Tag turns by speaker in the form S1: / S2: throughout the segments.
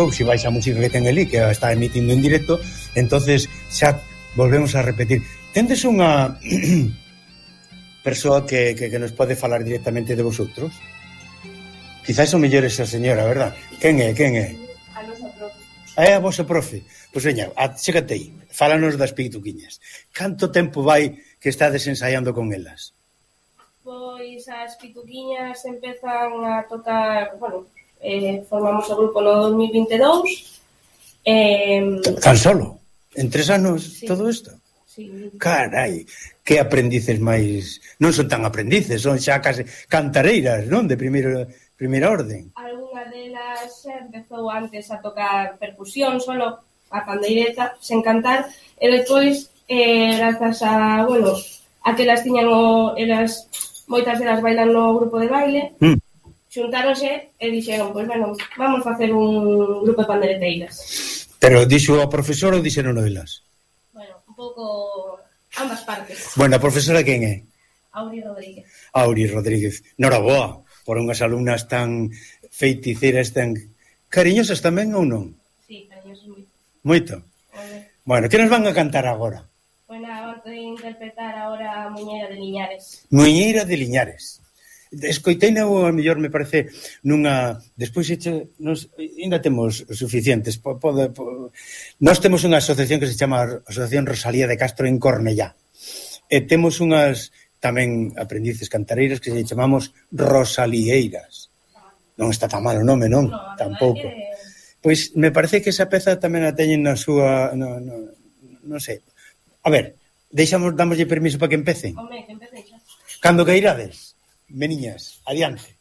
S1: eu, se vais a música que ten ali, que está emitindo en directo, entonces xa volvemos a repetir. Tendes unha persoa que, que, que nos pode falar directamente de vosotros? Quizás o mellor esa señora, verdad? Quen é, quen é?
S2: A nosa profe.
S1: É a vosa profe. Pois veña, achécate aí, fálanos das pituquiñas. Canto tempo vai que estades ensaiando con elas?
S2: Pois as pituquiñas empezan a tocar, bueno, eh, formamos o grupo no 2022. Eh,
S1: Tan solo? En tres anos
S2: sí.
S1: todo isto?
S2: Sí.
S1: Carai, que aprendices máis... Non son tan aprendices, son xa case cantareiras, non? De primeiro, primeira orden.
S2: Alguna delas xa empezou antes a tocar percusión, solo a pandeireta, sen cantar, e despois, eh, grazas a, bueno, a que las tiñan o, elas, moitas delas bailan no grupo de baile,
S1: mm
S2: xuntáronse e dixeron, pois, bueno, vamos facer un grupo de pandereteiras.
S1: Pero dixo a profesora ou dixeron elas?
S2: Bueno, un pouco ambas partes.
S1: Bueno, a profesora quen é?
S2: Auri Rodríguez.
S1: Auri Rodríguez. Noraboa por unhas alumnas tan feiticeiras, tan cariñosas tamén ou non?
S2: Sí, cariñosas moito.
S1: Moito? Bueno, que nos van a cantar agora?
S2: Bueno, vamos a interpretar agora Muñeira de Liñares.
S1: Muñeira de Liñares escoitei ou a mellor me parece nunha despois eche, nos, ainda temos suficientes po, po, po, nós temos unha asociación que se chama Asociación Rosalía de Castro en Cornellá. E temos unhas tamén aprendices cantareiras que se chamamos Rosalieiras non está tan mal o nome, non?
S2: No,
S1: tampouco.
S2: que...
S1: pois me parece que esa peza tamén a teñen na súa no, no, non sei a ver, deixamos, damoslle permiso para que empecen.
S2: Home, que empecen
S1: Cando que irades? Meniñas, adiante.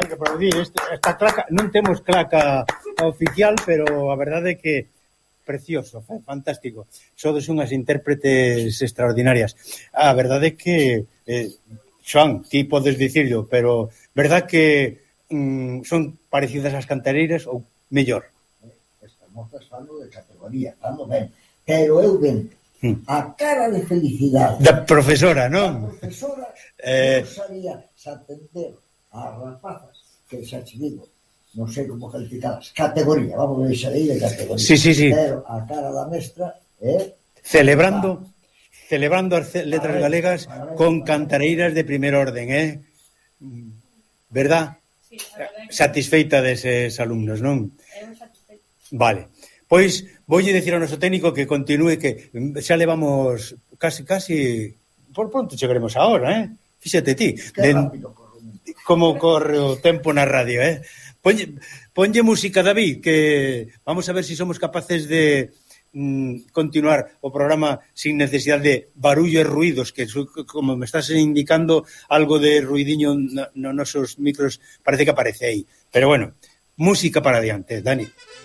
S1: hai que aplaudir este, esta claca, non temos claca oficial, pero a verdade é que precioso, fa- fantástico. Sodes unhas intérpretes extraordinarias. A verdade é que eh, Xoan, ti podes dicirlo, pero verdad que mm, son parecidas ás cantareiras ou mellor?
S3: Estas mozas falando de categoría, falando ben, pero eu ben,
S1: hmm.
S3: a cara de felicidade
S1: da profesora, non?
S3: Profesora
S1: eh...
S3: non sabía se atender Ah, as rapazas, que xa te digo, non sei como calificadas, categoría, vamos a deixar aí de categoría.
S1: Sí, sí, sí.
S3: Pero a cara da mestra é...
S1: Eh, celebrando... Celebrando as letras
S3: ver,
S1: galegas
S3: ver,
S1: con cantareiras de primer orden, eh? Verdad?
S4: Sí, verdad
S1: satisfeita deses alumnos, non? Vale. Pois voulle dicir ao noso técnico que continúe que xa levamos casi casi por pronto chegaremos a hora, eh? Fíxate ti, den,
S3: rápido,
S1: como corre o tempo na radio, eh? Ponlle, ponlle música, David, que vamos a ver se si somos capaces de mm, continuar o programa sin necesidad de barullo e ruidos, que como me estás indicando algo de ruidiño no, no nosos micros parece que aparece aí. Pero bueno, música para adiante, Dani. Dani.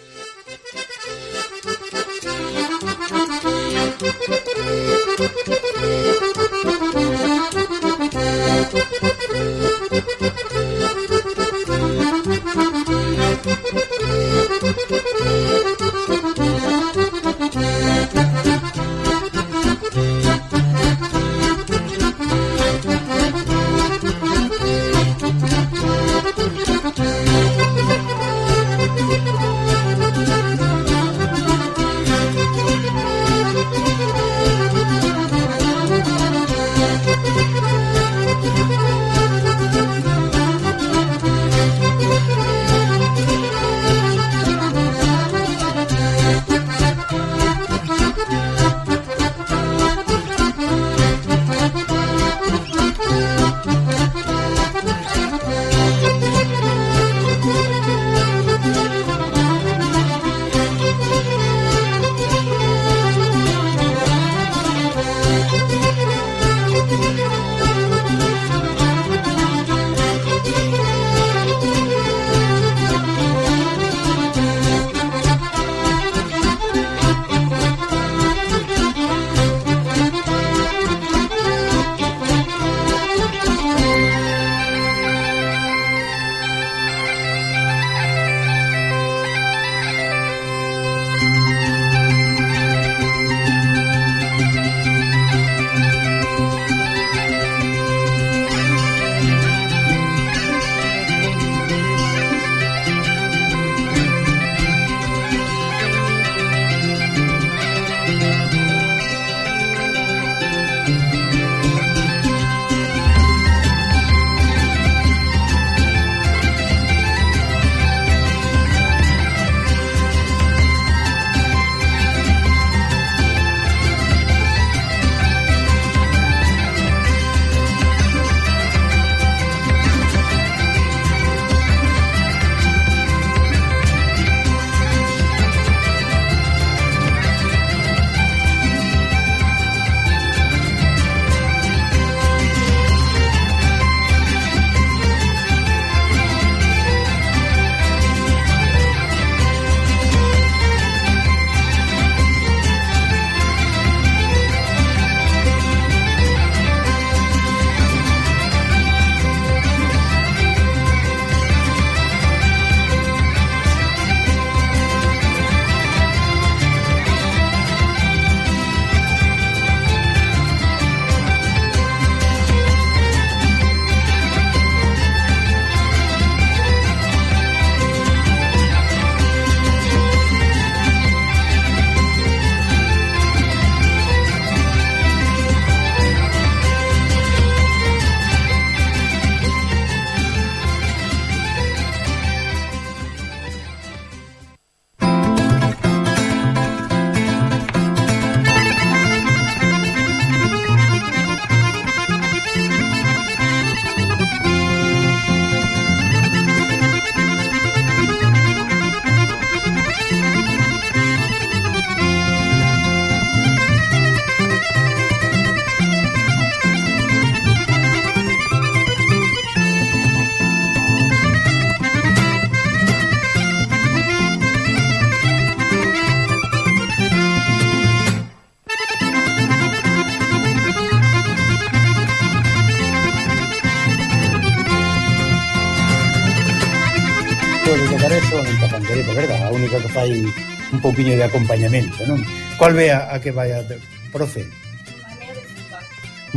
S1: hai un pouquiño de acompañamento, non? Cual ve a, a que vai a profe?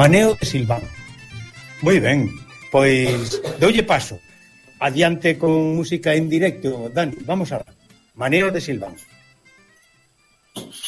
S4: Maneo de
S1: Silván. Moi ben, pois doulle paso. Adiante con música en directo, Dani, vamos a Maneo de Silván.
S2: Thank you.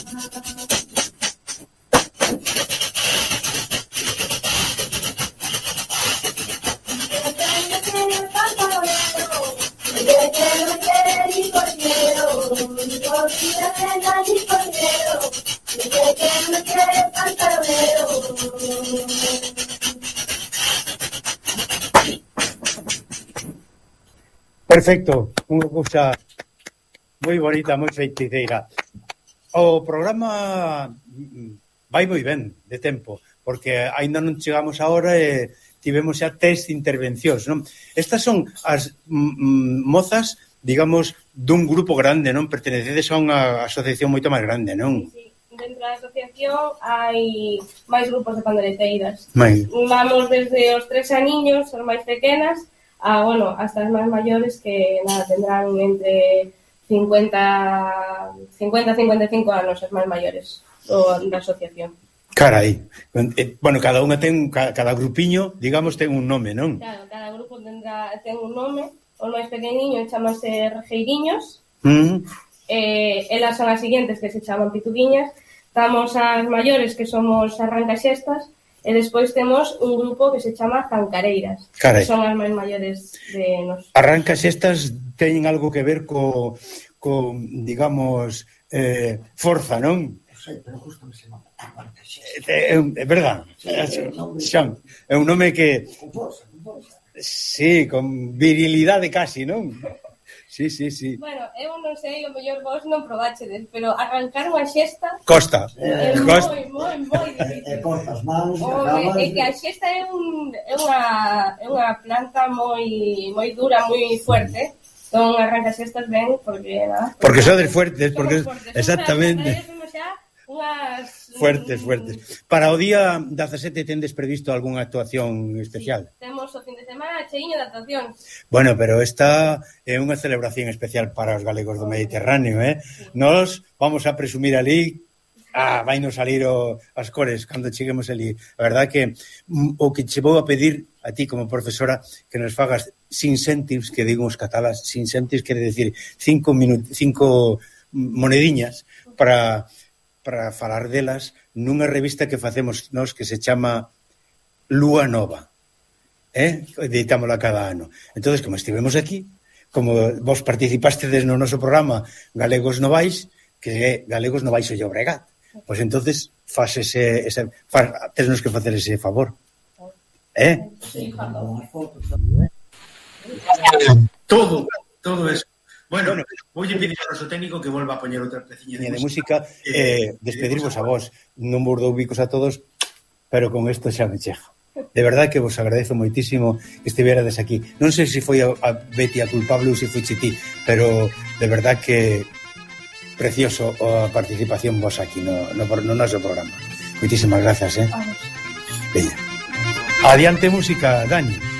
S1: Perfecto, unha cousa moi bonita, moi feiticeira. O programa mm, vai moi ben de tempo, porque aínda non chegamos agora e eh, tivemos xa tres intervencións, non? Estas son as mm, mm, mozas, digamos, dun grupo grande, non? Pertenecedes a unha asociación moito máis grande, non?
S4: Sí dentro da asociación hai máis grupos de pandereteiras.
S1: Mai.
S4: Vamos desde os tres aniños, as máis pequenas, a, bueno, hasta as máis maiores que nada, tendrán entre 50, 50 55 anos as máis maiores do, da asociación.
S1: Carai, eh, bueno, cada unha ten, cada grupiño, digamos, ten un nome, non?
S4: Claro, cada grupo tendrá, ten un nome, os máis pequeniños chamase rejeiriños,
S1: mm.
S4: eh, elas son as seguintes que se chaman pituguiñas, Estamos as maiores, que somos arrancaxestas e despois temos un grupo que se chama Zancareiras,
S1: Carai.
S4: que son as máis maiores de nos.
S1: As teñen algo que ver co, co digamos, eh, forza, non?
S3: sei, pero justo me se eh, nome.
S1: É, é verdad. Sí, é, un nome... Xan,
S3: é un nome que... si.
S1: Sí, con virilidade casi, non? Sí, sí, sí.
S4: Bueno, eu non sei, o mellor vos non probachedes, pero arrancar unha xesta...
S1: Costa.
S4: É eh, eh
S1: costa.
S4: moi, moi, moi
S3: difícil. E cortas mans, acabas...
S4: É que a xesta é, un, é, unha, é unha planta moi, moi dura, moi fuerte. Entón, arranca xestas ben, porque... Nada,
S1: porque, porque sodes fuertes, porque...
S4: Fuertes.
S1: Exactamente.
S4: Exactamente Unhas...
S1: Fuertes, mm. fuertes. Para o día 17 tendes previsto algunha actuación especial?
S4: Sí, temos o fin de semana cheiño de actuacións.
S1: Bueno, pero esta é unha celebración especial para os galegos do Mediterráneo, eh? Sí. Nos vamos a presumir ali Ah, vai nos salir o, as cores cando cheguemos ali. A verdad que mm, o que che vou a pedir a ti como profesora que nos fagas sin céntimos que digo os catalás, sin céntimos quere decir cinco, minut, cinco monediñas para para falar delas nunha revista que facemos nós que se chama Lúa Nova. Eh? Editámola cada ano. entonces como estivemos aquí, como vos participastedes no noso programa Galegos Novais, que é Galegos Novais o Llobregat. Pois entonces faz ese, ese faz, tesnos que facer ese favor. Eh?
S4: Sí,
S1: todo, todo eso. Bueno, bueno voulle eh, pedir ao noso técnico que volva a poñer outra peciña de, de música. Eh, eh, eh despedirvos a vos. Non vos dou bicos a todos, pero con isto xa me chega. De verdad que vos agradezo moitísimo que estiverades aquí. Non sei se si foi a, a Betty a culpable ou se si foi ti, pero de verdad que precioso a participación vos aquí no, no, no noso programa. Moitísimas grazas, eh? Veña. Adiante música, Dani.